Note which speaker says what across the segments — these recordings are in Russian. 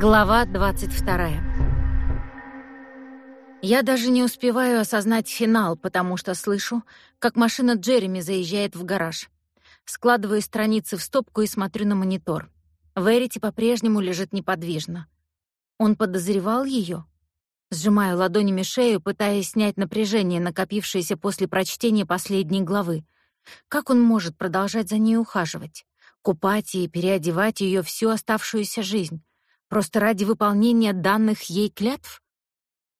Speaker 1: Глава 22. Я даже не успеваю осознать финал, потому что слышу, как машина Джереми заезжает в гараж. Складываю страницы в стопку и смотрю на монитор. Верити по-прежнему лежит неподвижно. Он подозревал ее. Сжимаю ладонями шею, пытаясь снять напряжение, накопившееся после прочтения последней главы. Как он может продолжать за ней ухаживать? Купать и переодевать ее всю оставшуюся жизнь? Просто ради выполнения данных ей клятв?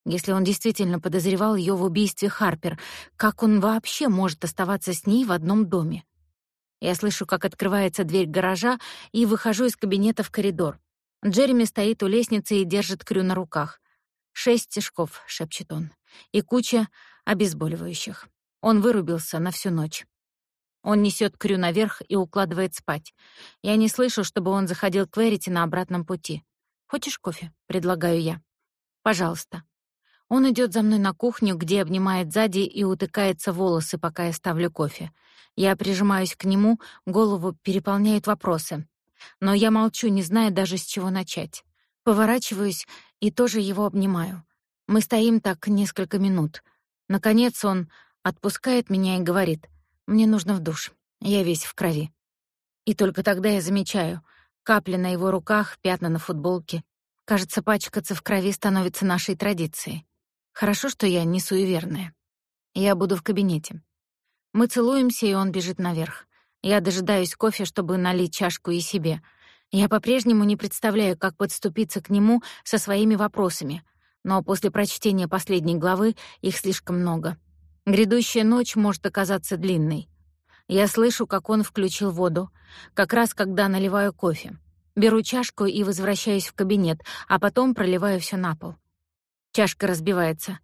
Speaker 1: Если он действительно подозревал ее в убийстве Харпер, как он вообще может оставаться с ней в одном доме? Я слышу, как открывается дверь гаража и выхожу из кабинета в коридор. Джереми стоит у лестницы и держит Крю на руках. «Шесть стежков», — шепчет он, — «и куча обезболивающих». Он вырубился на всю ночь. Он несет Крю наверх и укладывает спать. Я не слышу, чтобы он заходил к Верити на обратном пути. «Хочешь кофе?» — предлагаю я. «Пожалуйста». Он идет за мной на кухню, где обнимает сзади и утыкается волосы, пока я ставлю кофе. Я прижимаюсь к нему, голову переполняют вопросы. Но я молчу, не зная даже, с чего начать. Поворачиваюсь и тоже его обнимаю. Мы стоим так несколько минут. Наконец он отпускает меня и говорит, «Мне нужно в душ, я весь в крови». И только тогда я замечаю — Капли на его руках, пятна на футболке. Кажется, пачкаться в крови становится нашей традицией. Хорошо, что я не суеверная. Я буду в кабинете. Мы целуемся, и он бежит наверх. Я дожидаюсь кофе, чтобы налить чашку и себе. Я по-прежнему не представляю, как подступиться к нему со своими вопросами, но после прочтения последней главы их слишком много. Грядущая ночь может оказаться длинной. Я слышу, как он включил воду, как раз когда наливаю кофе. Беру чашку и возвращаюсь в кабинет, а потом проливаю все на пол. Чашка разбивается.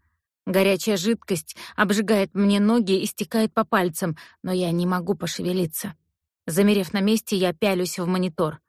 Speaker 1: Горячая жидкость обжигает мне ноги и стекает по пальцам, но я не могу пошевелиться. Замерев на месте, я пялюсь в монитор.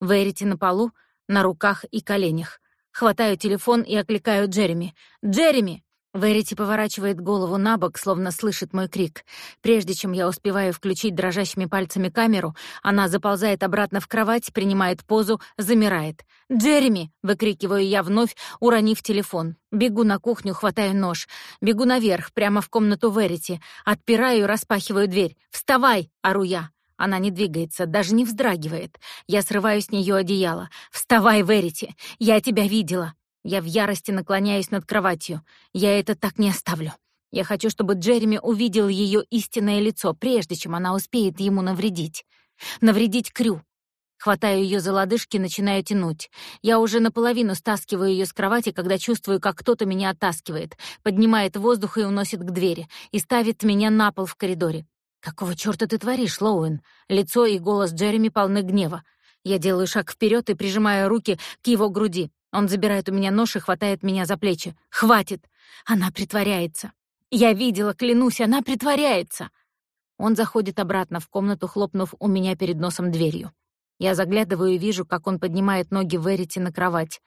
Speaker 1: Верите на полу, на руках и коленях. Хватаю телефон и окликаю Джереми. «Джереми!» Верити поворачивает голову на бок, словно слышит мой крик. Прежде чем я успеваю включить дрожащими пальцами камеру, она заползает обратно в кровать, принимает позу, замирает. «Джереми!» — выкрикиваю я вновь, уронив телефон. Бегу на кухню, хватаю нож. Бегу наверх, прямо в комнату Верити. Отпираю распахиваю дверь. «Вставай!» — ору я. Она не двигается, даже не вздрагивает. Я срываю с нее одеяло. «Вставай, Верити! Я тебя видела!» Я в ярости наклоняюсь над кроватью. Я это так не оставлю. Я хочу, чтобы Джереми увидел ее истинное лицо, прежде чем она успеет ему навредить. Навредить Крю. Хватаю ее за лодыжки, начинаю тянуть. Я уже наполовину стаскиваю ее с кровати, когда чувствую, как кто-то меня оттаскивает, поднимает воздух и уносит к двери, и ставит меня на пол в коридоре. «Какого чёрта ты творишь, Лоуэн?» Лицо и голос Джереми полны гнева. Я делаю шаг вперед и прижимаю руки к его груди. Он забирает у меня нож и хватает меня за плечи. «Хватит! Она притворяется! Я видела, клянусь, она притворяется!» Он заходит обратно в комнату, хлопнув у меня перед носом дверью. Я заглядываю и вижу, как он поднимает ноги Верити на кровать.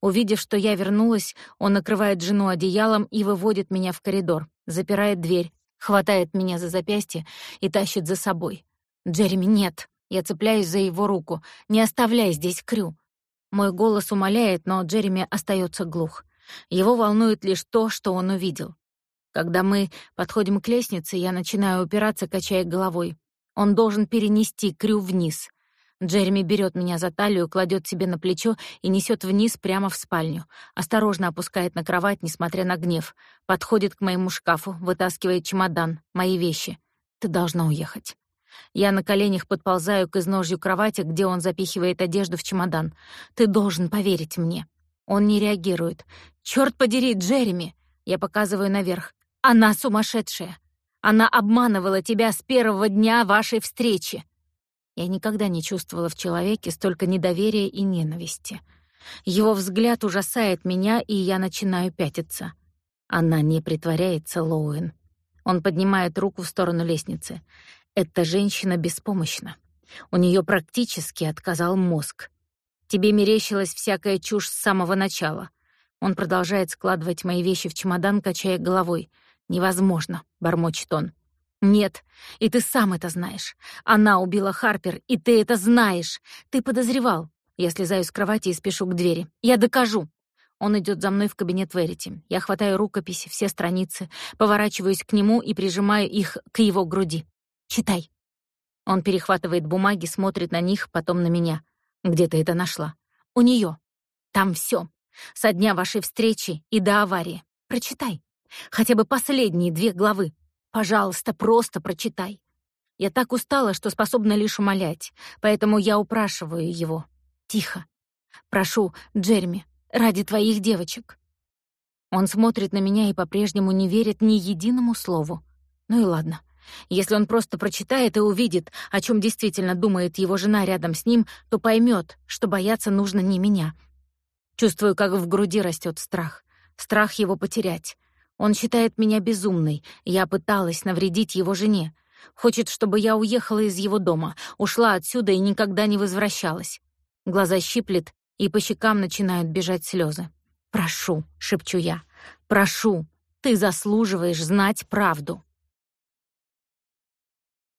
Speaker 1: Увидев, что я вернулась, он накрывает жену одеялом и выводит меня в коридор, запирает дверь, хватает меня за запястье и тащит за собой. «Джереми, нет!» Я цепляюсь за его руку. «Не оставляй здесь Крю. Мой голос умоляет, но Джереми остается глух. Его волнует лишь то, что он увидел. Когда мы подходим к лестнице, я начинаю упираться, качая головой. Он должен перенести Крю вниз. Джереми берет меня за талию, кладет себе на плечо и несет вниз прямо в спальню. Осторожно опускает на кровать, несмотря на гнев. Подходит к моему шкафу, вытаскивает чемодан, мои вещи. Ты должна уехать. Я на коленях подползаю к изножью кровати, где он запихивает одежду в чемодан. «Ты должен поверить мне». Он не реагирует. «Чёрт подери, Джереми!» Я показываю наверх. «Она сумасшедшая! Она обманывала тебя с первого дня вашей встречи!» Я никогда не чувствовала в человеке столько недоверия и ненависти. Его взгляд ужасает меня, и я начинаю пятиться. Она не притворяется, Лоуэн. Он поднимает руку в сторону лестницы. Эта женщина беспомощна. У нее практически отказал мозг. Тебе мерещилась всякая чушь с самого начала. Он продолжает складывать мои вещи в чемодан, качая головой. «Невозможно», — бормочет он. «Нет, и ты сам это знаешь. Она убила Харпер, и ты это знаешь. Ты подозревал. Я слезаю с кровати и спешу к двери. Я докажу. Он идет за мной в кабинет Верити. Я хватаю рукопись, все страницы, поворачиваюсь к нему и прижимаю их к его груди. Читай. Он перехватывает бумаги, смотрит на них, потом на меня. Где ты это нашла? У нее. Там все. Со дня вашей встречи и до аварии. Прочитай. Хотя бы последние две главы. Пожалуйста, просто прочитай. Я так устала, что способна лишь умолять, поэтому я упрашиваю его. Тихо. Прошу, Джерми, ради твоих девочек. Он смотрит на меня и по-прежнему не верит ни единому слову. Ну и ладно. Если он просто прочитает и увидит, о чем действительно думает его жена рядом с ним, то поймет, что бояться нужно не меня. Чувствую, как в груди растет страх. Страх его потерять. Он считает меня безумной. Я пыталась навредить его жене. Хочет, чтобы я уехала из его дома, ушла отсюда и никогда не возвращалась. Глаза щиплет, и по щекам начинают бежать слезы. «Прошу», — шепчу я, — «прошу, ты заслуживаешь знать правду».